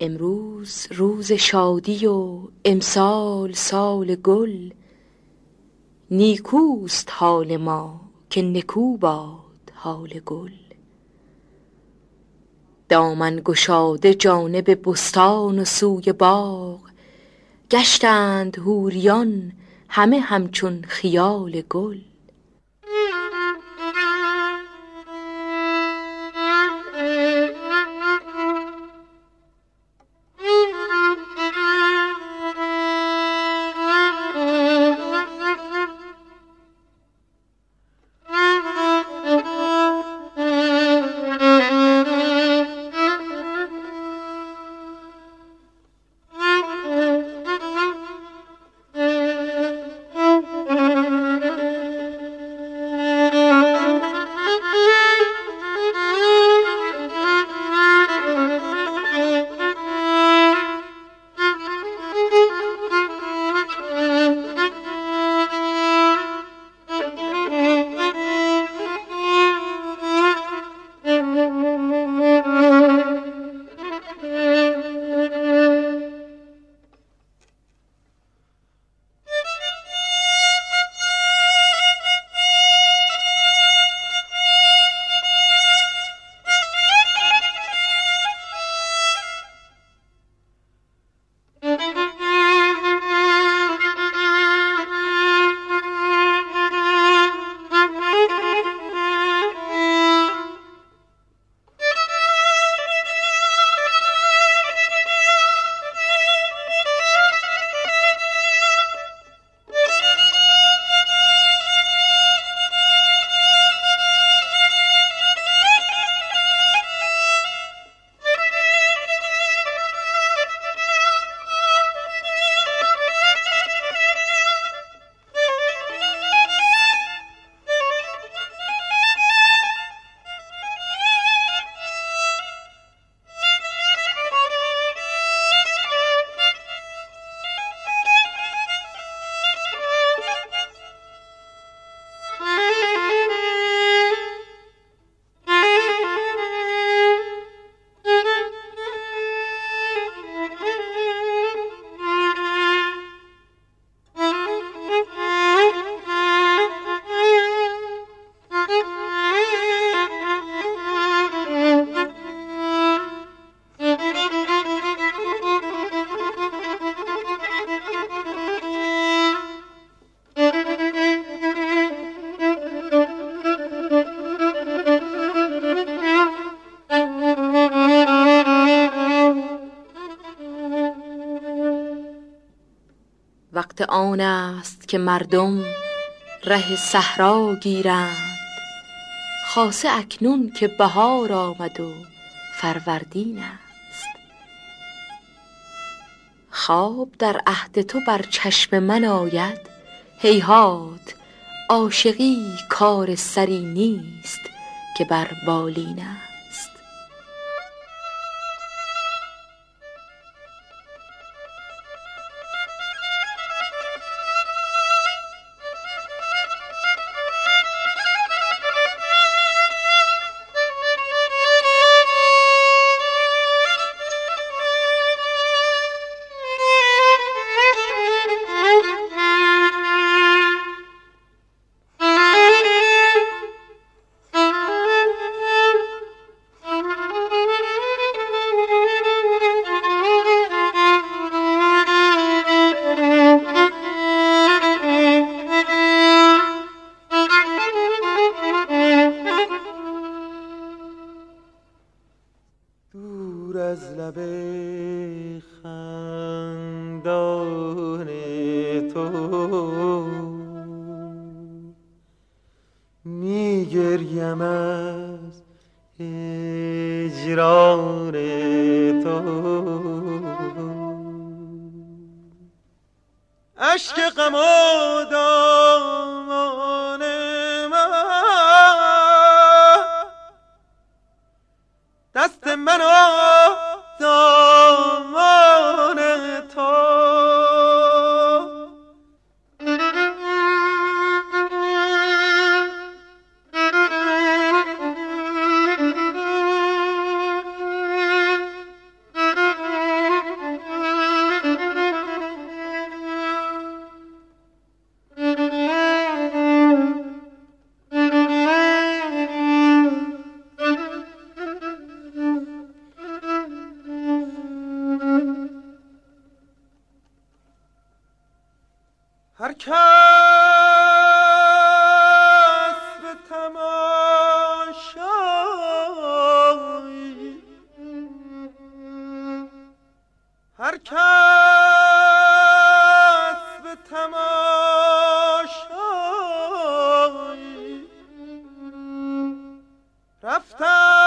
امروز روز شادی و امسال سال گل نیکوست حال ما که نکو باد حال گل. دامن گشاده جانب بستان و سوی باغ گشتند حوریان همه همچون خیال گل. آن است که مردم ره صحرا گیرند. خاصه اکنون که بهار آمد و فروردین است. خواب در عهد تو بر چشم من آید. هیهات عاشقی کار سری نیست که بر بالین است. دور از لب خندان تو. میگریم از اجران تو. اشک غم Stop!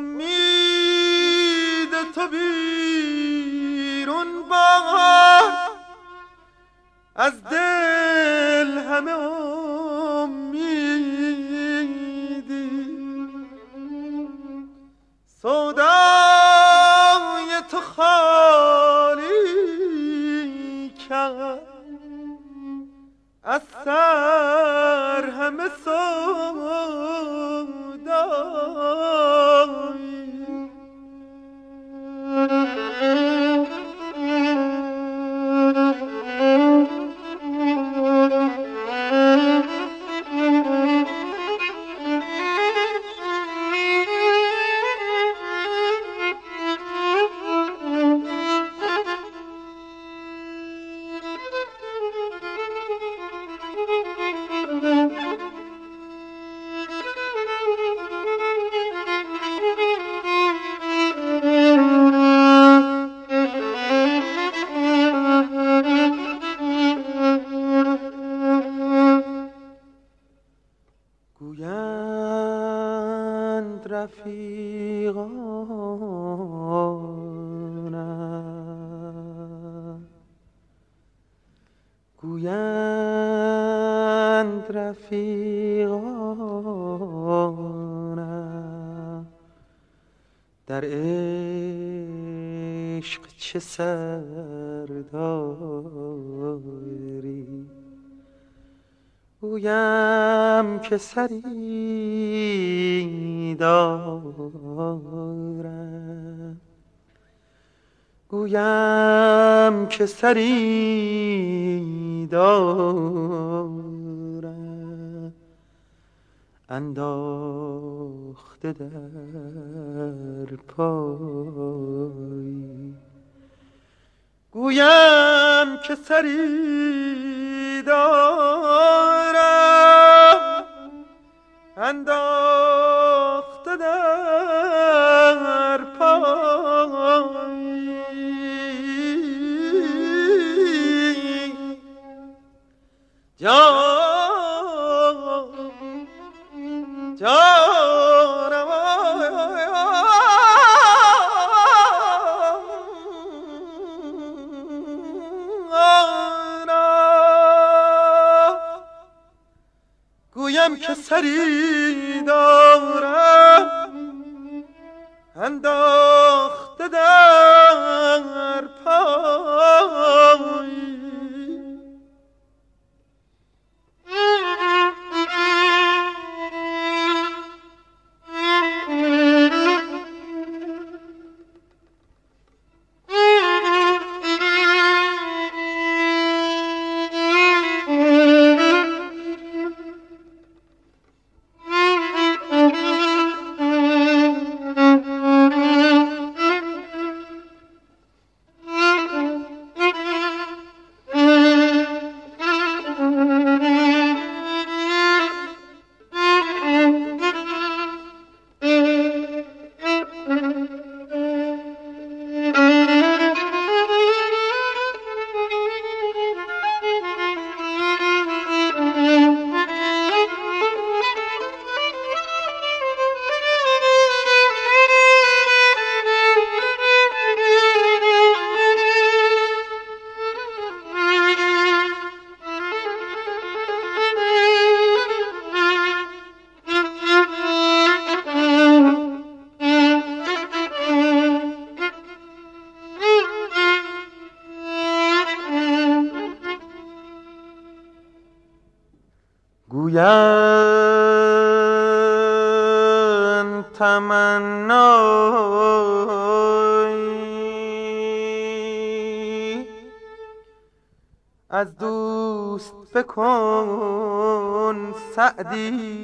يوم در عشق چه سرداری؟ گویم که سری دارم. گویم که سری دارم انداخته در پای. گویم که سری دارم. انداخته در پای. سری دارم. انداخته در پای. گویند تمنایی از دوست بکن سعدی.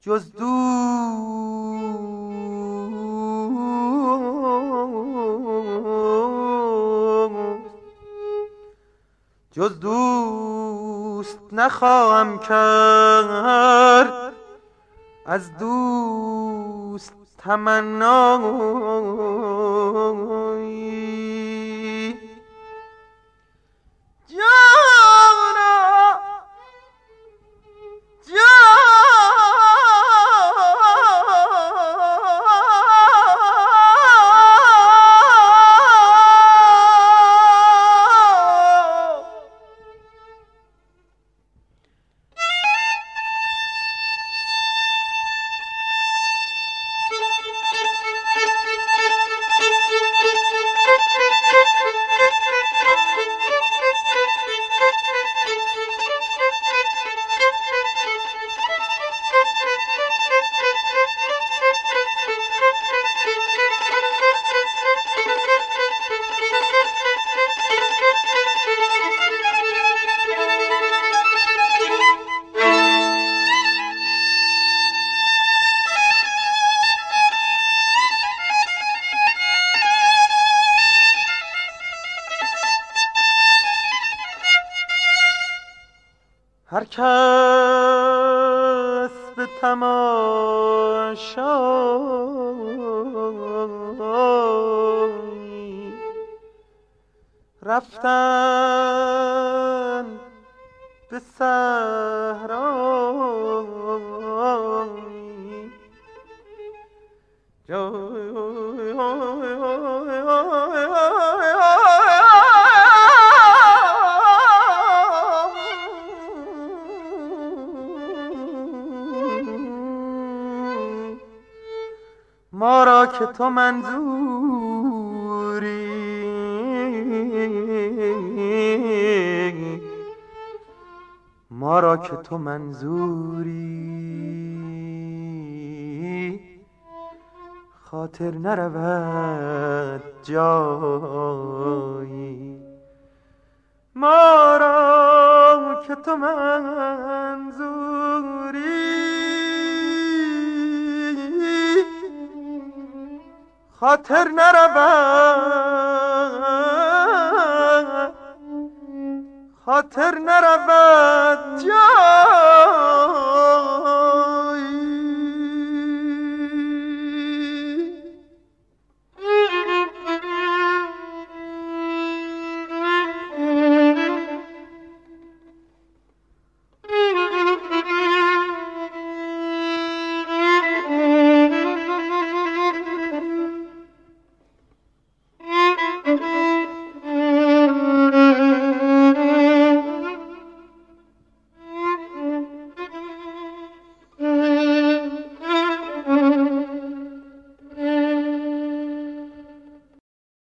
جز جز دوست نخواهم کرد. از دوست تمنایی تماشایی رفتن به صحرایی ما را که تو منظوری. ما را که تو منظوری. خاطر نرود جایی. ما را که تو منظوری. خاطر نرود. خاطر نرود. جان.